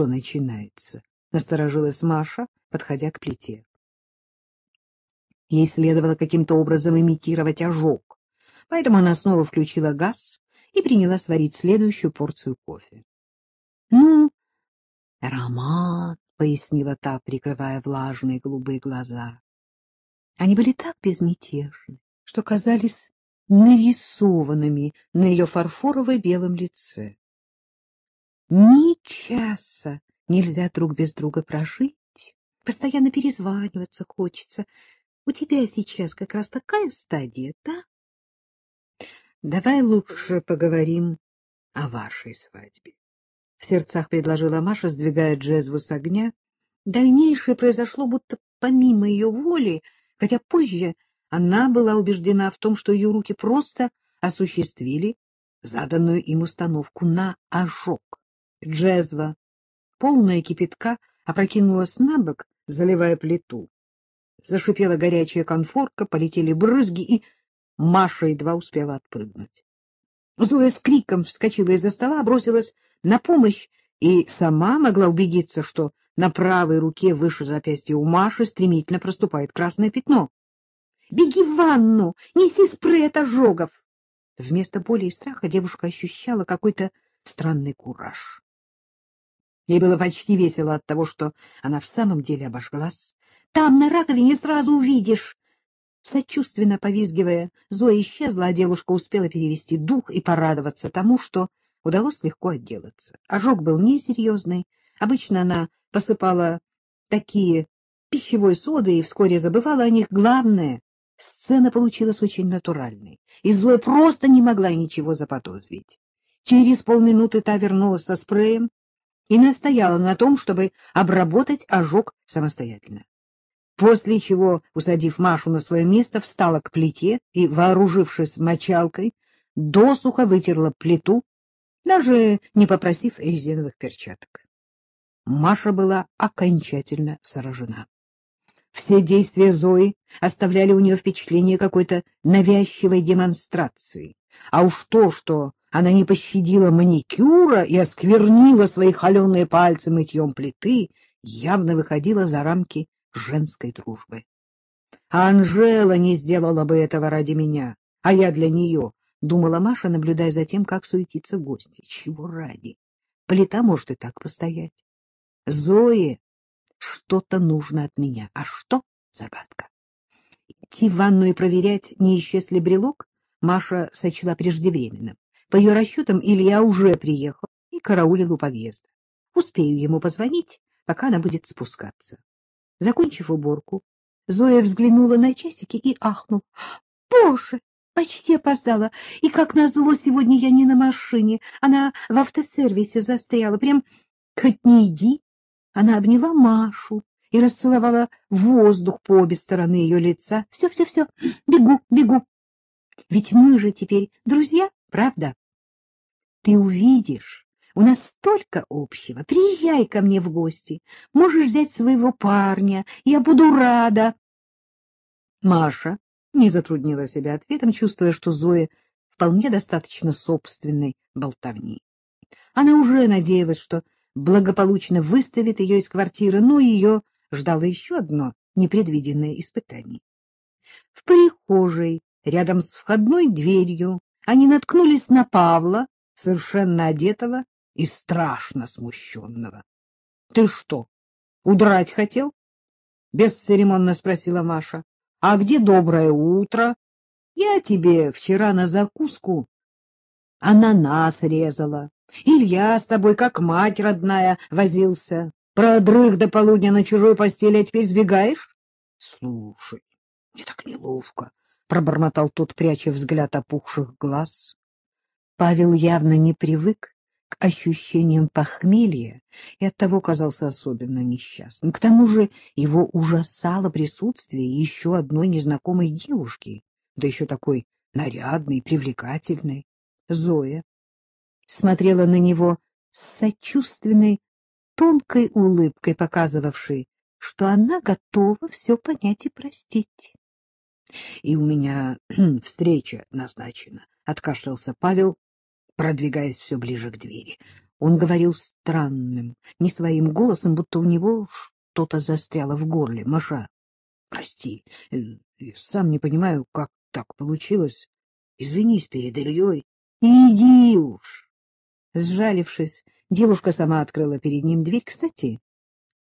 что начинается? — насторожилась Маша, подходя к плите. Ей следовало каким-то образом имитировать ожог, поэтому она снова включила газ и принялась варить следующую порцию кофе. — Ну, роман, — пояснила та, прикрывая влажные голубые глаза. Они были так безмятежны, что казались нарисованными на ее фарфоровой белом лице. Ни часа нельзя друг без друга прожить, постоянно перезваниваться хочется. У тебя сейчас как раз такая стадия, да? Давай лучше поговорим о вашей свадьбе. В сердцах предложила Маша, сдвигая джезву с огня. Дальнейшее произошло будто помимо ее воли, хотя позже она была убеждена в том, что ее руки просто осуществили заданную им установку на ожог. Джезва, полная кипятка, опрокинулась на бок, заливая плиту. Зашипела горячая конфорка, полетели брызги, и Маша едва успела отпрыгнуть. Зоя с криком вскочила из-за стола, бросилась на помощь и сама могла убедиться, что на правой руке выше запястья у Маши стремительно проступает красное пятно. — Беги в ванну! Неси спрей от ожогов! Вместо боли и страха девушка ощущала какой-то странный кураж. Ей было почти весело от того, что она в самом деле обожглась. — Там, на раковине, сразу увидишь! Сочувственно повизгивая, Зоя исчезла, а девушка успела перевести дух и порадоваться тому, что удалось легко отделаться. Ожог был несерьезный. Обычно она посыпала такие пищевой соды и вскоре забывала о них. Главное, сцена получилась очень натуральной, и Зоя просто не могла ничего заподозрить. Через полминуты та вернулась со спреем, и настояла на том, чтобы обработать ожог самостоятельно. После чего, усадив Машу на свое место, встала к плите и, вооружившись мочалкой, досуха вытерла плиту, даже не попросив резиновых перчаток. Маша была окончательно сражена. Все действия Зои оставляли у нее впечатление какой-то навязчивой демонстрации. А уж то, что она не пощадила маникюра и осквернила свои холеные пальцы мытьем плиты, явно выходила за рамки женской дружбы. А Анжела не сделала бы этого ради меня, а я для нее, — думала Маша, наблюдая за тем, как суетится гости. Чего ради? Плита может и так постоять. Зое что-то нужно от меня. А что? Загадка. Идти в ванну и проверять, не исчез ли брелок, Маша сочла преждевременным. По ее расчетам, Илья уже приехал и караулил у подъезда. Успею ему позвонить, пока она будет спускаться. Закончив уборку, Зоя взглянула на часики и ахнула. — Боже, почти опоздала. И, как назло, сегодня я не на машине. Она в автосервисе застряла. Прям хоть не иди. Она обняла Машу и расцеловала воздух по обе стороны ее лица. Все, все, все, бегу, бегу. Ведь мы же теперь друзья, правда? Ты увидишь, у нас столько общего. Приезжай ко мне в гости. Можешь взять своего парня. Я буду рада. Маша не затруднила себя ответом, чувствуя, что Зоя вполне достаточно собственной болтовни. Она уже надеялась, что благополучно выставит ее из квартиры, но ее ждало еще одно непредвиденное испытание. В прихожей, рядом с входной дверью, они наткнулись на Павла, совершенно одетого и страшно смущенного. — Ты что, удрать хотел? — бесцеремонно спросила Маша. — А где доброе утро? Я тебе вчера на закуску ананас резала. Илья с тобой, как мать родная, возился. Продрых до полудня на чужой постели, а теперь сбегаешь? — Слушай, мне так неловко, — пробормотал тот, пряча взгляд опухших глаз. Павел явно не привык к ощущениям похмелья и оттого казался особенно несчастным. К тому же его ужасало присутствие еще одной незнакомой девушки, да еще такой нарядной, привлекательной. Зоя смотрела на него с сочувственной, тонкой улыбкой, показывавшей, что она готова все понять и простить. — И у меня встреча назначена, — откашлялся Павел, продвигаясь все ближе к двери. Он говорил странным, не своим голосом, будто у него что-то застряло в горле. — Маша, прости, э, сам не понимаю, как так получилось. Извинись перед Ильей. — Иди уж! Сжалившись, девушка сама открыла перед ним дверь. Кстати,